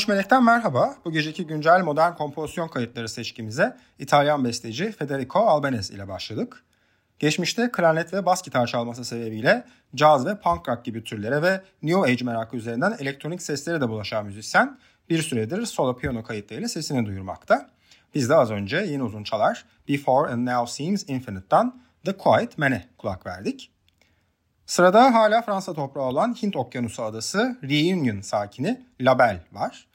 13 Melek'ten merhaba. Bu geceki güncel modern kompozisyon kayıtları seçkimize İtalyan besteci Federico Albanese ile başladık. Geçmişte klarnet ve bas gitar çalması sebebiyle caz ve punk rock gibi türlere ve new age merakı üzerinden elektronik seslere de bulaşan müzisyen bir süredir solo piyano kayıtlarıyla sesini duyurmakta. Biz de az önce yeni uzun çalar Before and Now Seems Infinite'dan The Quiet Man'e kulak verdik. Sırada hala Fransa toprağı olan Hint Okyanusu adası Reunion sakini Label var.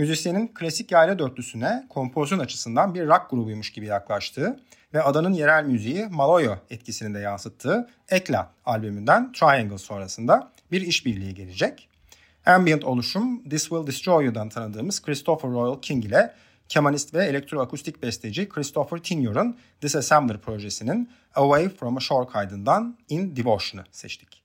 Müzisyenin klasik yayla dörtlüsüne kompozisyon açısından bir rock grubuymuş gibi yaklaştığı ve adanın yerel müziği Maloyo etkisini de yansıttığı Ekla albümünden Triangle sonrasında bir işbirliği gelecek. Ambient oluşum This Will Destroy You'dan tanıdığımız Christopher Royal King ile kemanist ve elektroakustik besteci Christopher Tinyor'un Disassembler projesinin Away From A Shore kaydından In Devotion'ı seçtik.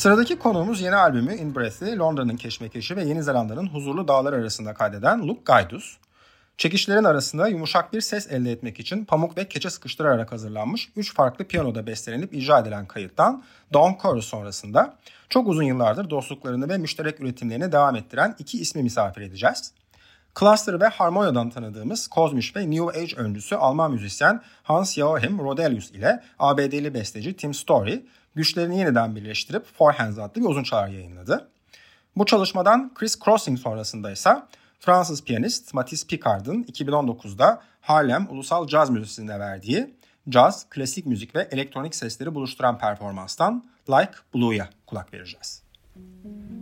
Sıradaki konuğumuz yeni albümü In Breath'i Londra'nın keşmekeşi ve Yeni Zelanda'nın huzurlu dağlar arasında kaydeden Luke Gaidus. Çekişlerin arasında yumuşak bir ses elde etmek için pamuk ve keçe sıkıştırarak hazırlanmış 3 farklı piyanoda bestelenip icra edilen kayıttan Dawn Chorus sonrasında çok uzun yıllardır dostluklarını ve müşterek üretimlerini devam ettiren iki ismi misafir edeceğiz. Cluster ve Harmonia'dan tanıdığımız Kozmiş ve New Age öncüsü Alman müzisyen Hans Joachim Rodelius ile ABD'li besteci Tim Story güçlerini yeniden birleştirip Four Hands adlı bir uzun çalar yayınladı. Bu çalışmadan Chris Crossing sonrasında ise Fransız piyanist Matisse Picard'ın 2019'da Harlem Ulusal Caz Müzesi'nde verdiği caz, klasik müzik ve elektronik sesleri buluşturan performanstan Like Blue'ya kulak vereceğiz. Müzik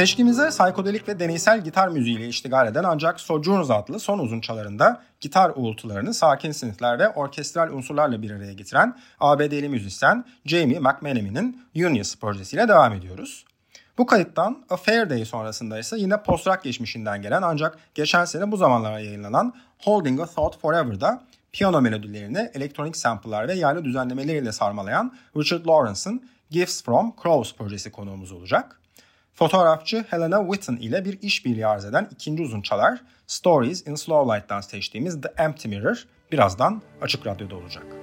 Seçkimize psikodelik ve deneysel gitar müziğiyle iştigal eden ancak Sojourners adlı son uzun çalarında gitar uğultularını sakin sinifler ve orkestral unsurlarla bir araya getiren ABD'li müzisyen Jamie McManaman'in Unions projesiyle devam ediyoruz. Bu kayıttan A Fair Day sonrasında ise yine post-rock geçmişinden gelen ancak geçen sene bu zamanlara yayınlanan Holding a Thought Forever'da piyano melodilerini elektronik sample'lar ve yaylı düzenlemeleriyle sarmalayan Richard Lawrence'ın Gifts from Crows projesi konuğumuz olacak. Fotoğrafçı Helena Witten ile bir işbirliği arz eden ikinci uzun çalar Stories in Slow Light'tan seçtiğimiz The Empty Mirror birazdan Açık Radyo'da olacak.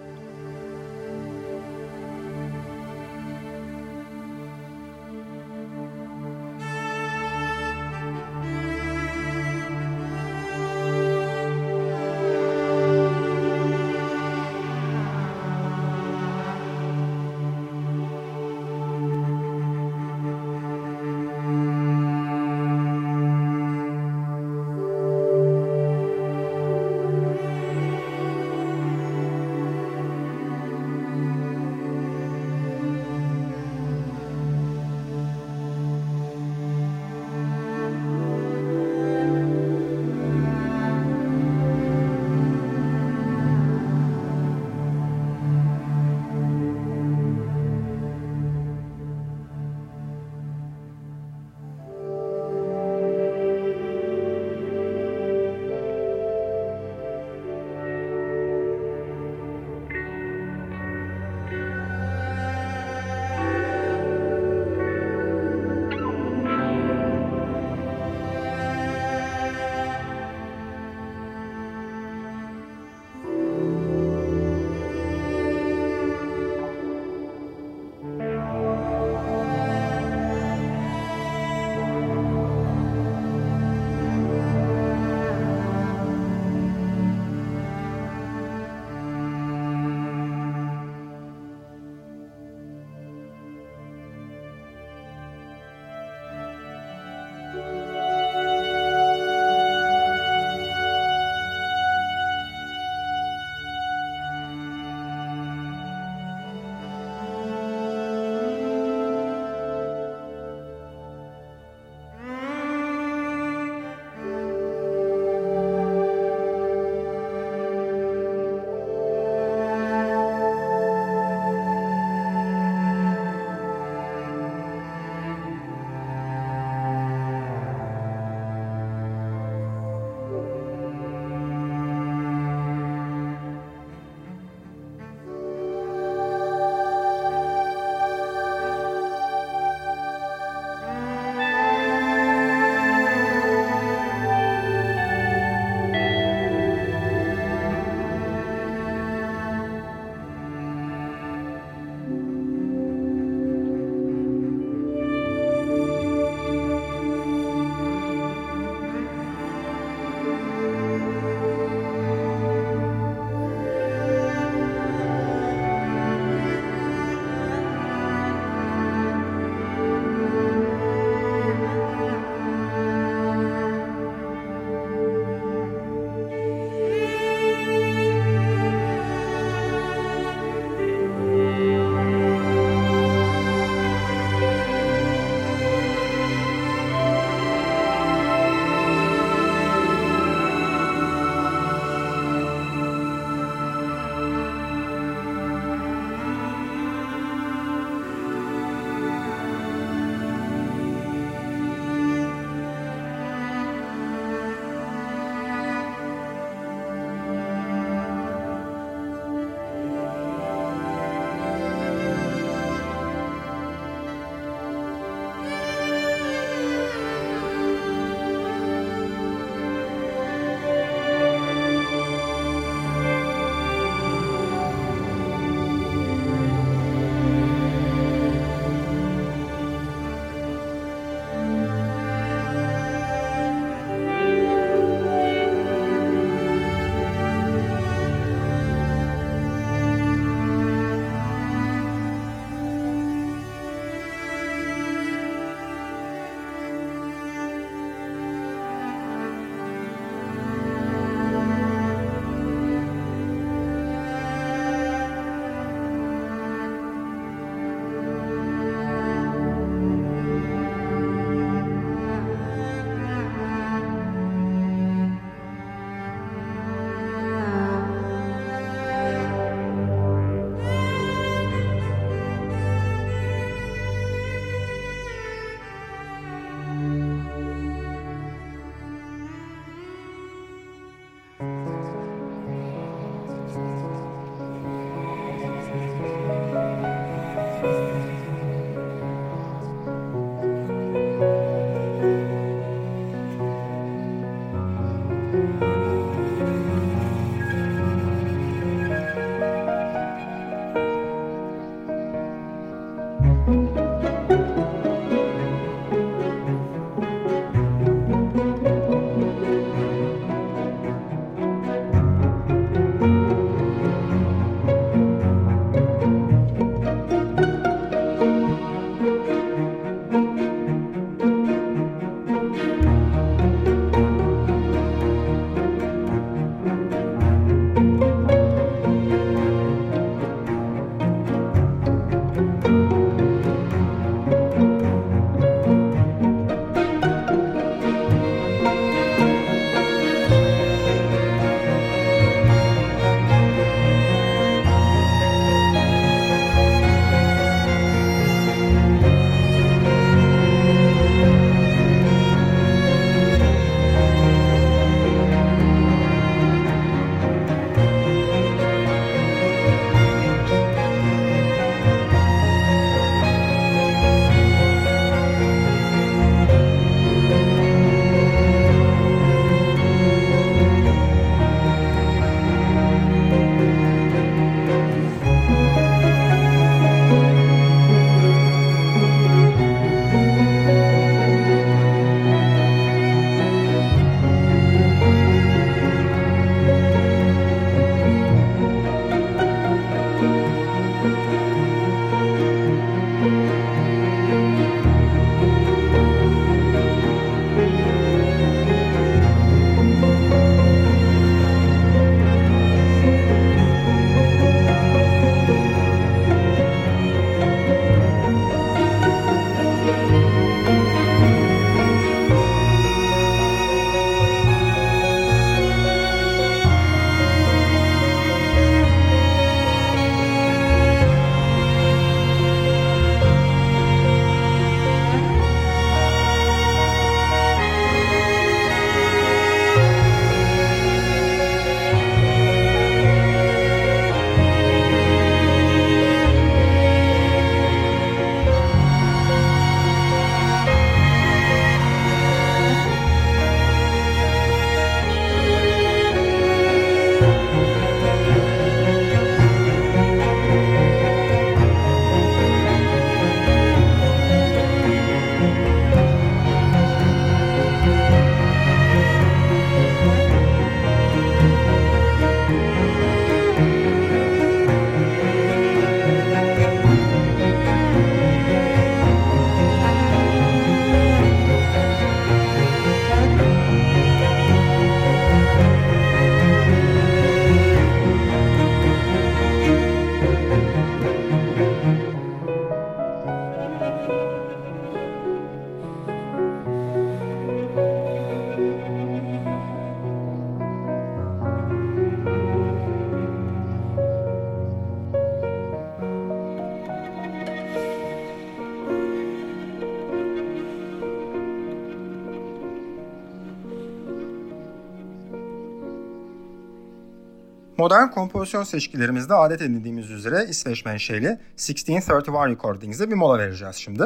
Modern kompozisyon seçkilerimizde adet edindiğimiz üzere İsveç menşeli 1631 Recordings'e bir mola vereceğiz şimdi.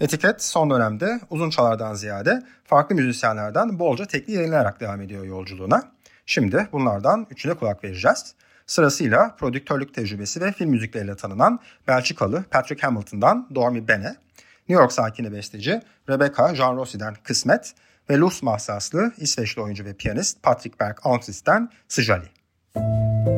Etiket son dönemde uzun çalardan ziyade farklı müzisyenlerden bolca tekli yayınlayarak devam ediyor yolculuğuna. Şimdi bunlardan üçüne kulak vereceğiz. Sırasıyla prodüktörlük tecrübesi ve film müzikleriyle tanınan Belçikalı Patrick Hamilton'dan Dormi Bene, New York sakini besteci Rebecca Jean Rossi'den Kısmet ve Luz mahsaslı İsveçli oyuncu ve piyanist Patrick Berg Almqvist'ten Sijali. you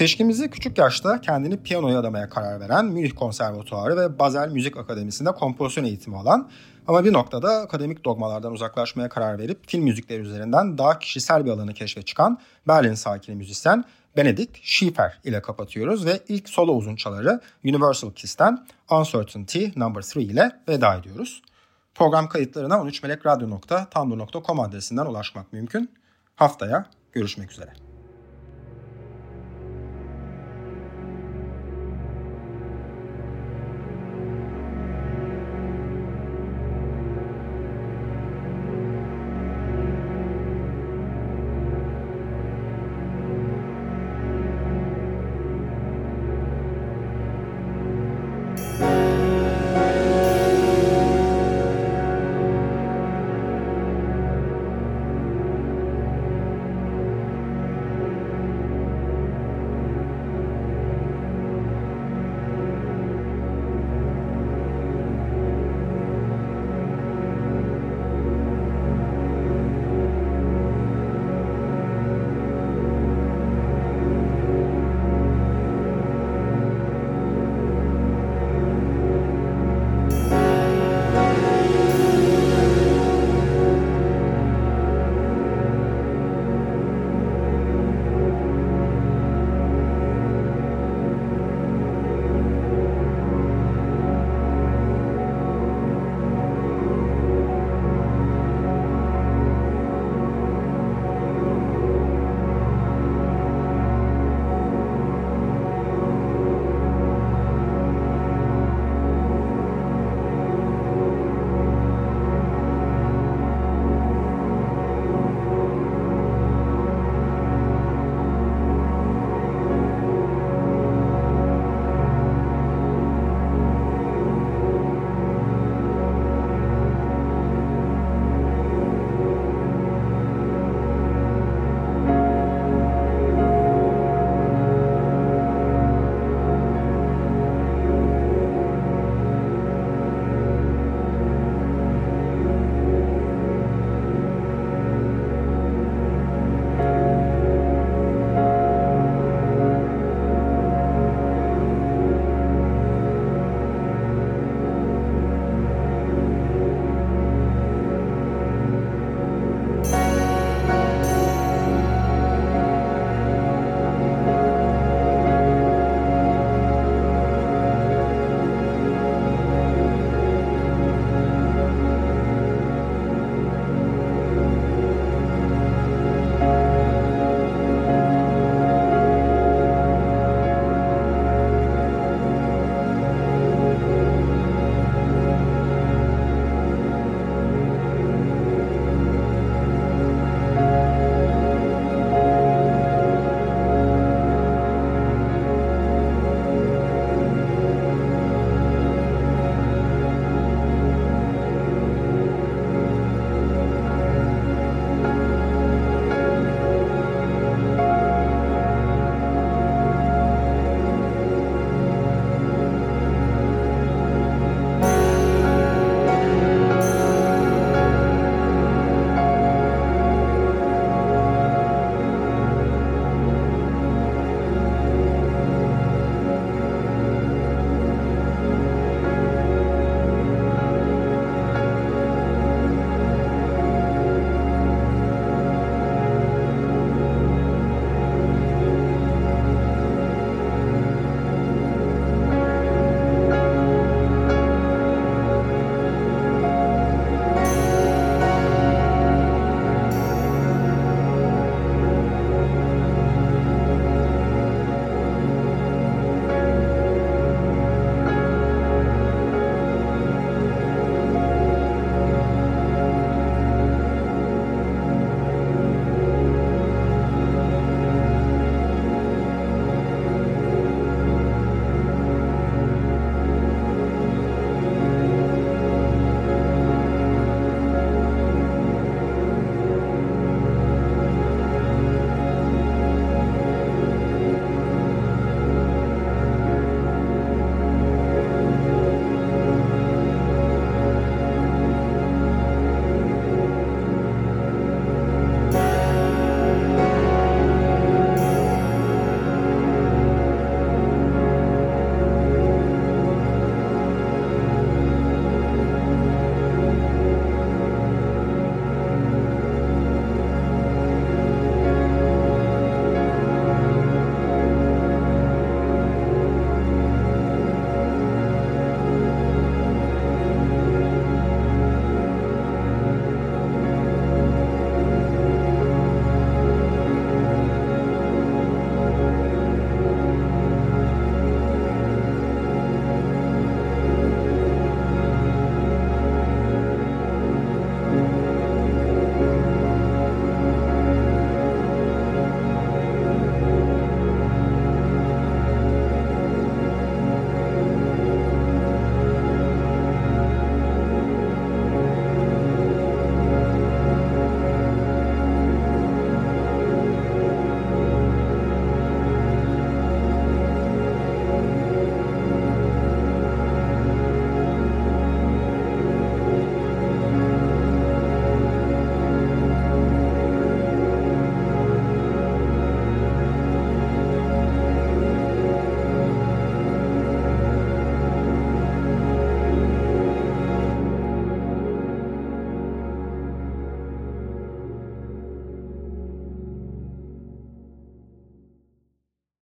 Seçkimizi küçük yaşta kendini piyanoya adamaya karar veren Münih Konservatuarı ve Basel Müzik Akademisi'nde kompozisyon eğitimi alan ama bir noktada akademik dogmalardan uzaklaşmaya karar verip film müzikleri üzerinden daha kişisel bir alanı keşfe çıkan Berlin sakini müzisyen Benedikt Schiefer ile kapatıyoruz ve ilk solo uzunçaları Universal Kiss'ten Uncertainty No. 3 ile veda ediyoruz. Program kayıtlarına 13melekradyo.tumblr.com adresinden ulaşmak mümkün. Haftaya görüşmek üzere.